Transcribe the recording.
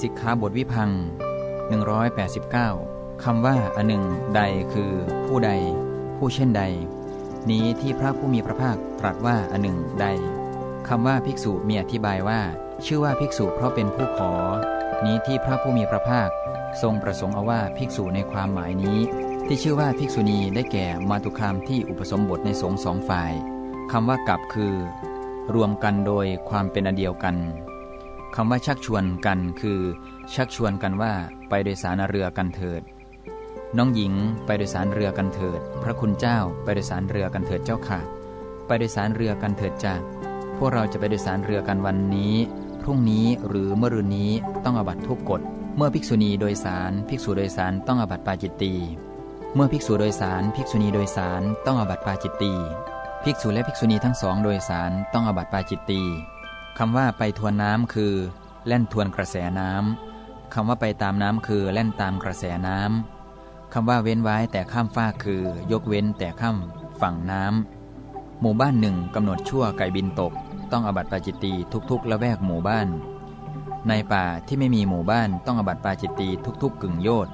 สิกขาบทวิพัง189คำว่าอันหนึ่งใดคือ ผู้ใด ผู้เช่นใด นี้ที่พระผู้มีพระภาคตรัสว่าอันหนึ่งใดคำว่าภิกษุมีอธิบายว่า ชื่อว่าภิกษุเพราะเป็นผู้ขอ นี้ที่พระผู้มีพระภาค ทรงประสงค์เอาว่าภิกษุในความหมายนี้ ที่ชื่อว่าภิกษุณีได้แก่มาตุคามที่อุปสมบทในสงฆ์สองฝ่ายคำว่ากับคือ รวมกันโดยความเป็นอันเดียวกัน คำว่าชักชวนกันคือ ชักชวนกันว่าไปโดยสารเรือกันเถิด น้องหญิงไปโดยสารเรือกันเถิด พระคุณเจ้าไปโดยสารเรือกันเถิดเจ้าค่ะ ไปโดยสารเรือกันเถิดจ้าพวกเราจะไปโดยสารเรือกันวันนี้ พรุ่งนี้หรือเมื่อรืนนี้ต้องอบัตทุกกฎ เมื่อภิกษุณีโดยสาร ภิกษุโดยสารต้องอบัตปาจิตตีเมื่อภิกษุโดยสาร ภิกษุณีโดยสารต้องอบัตปาจิตตีภิกษุและภิกษุณีทั้งสองโดยสารต้องอบัตปาจิตตี คำว่าไปทวนน้ำคือ แล่นทวนกระแสน้ำคำว่าไปตามน้ำคือแล่นตามกระแสน้ำคำว่าเว้นไว้แต่ข้ามฟากคือ ยกเว้นแต่ข้ามฝั่งน้ำหมู่บ้านหนึ่งกำหนดชั่วไก่บินตก ต้องอบัตปาจิตตีทุกๆละแวกหมู่บ้าน ในป่าที่ไม่มีหมู่บ้านต้องอบัตปาจิตตีทุกๆกึ่งโยธ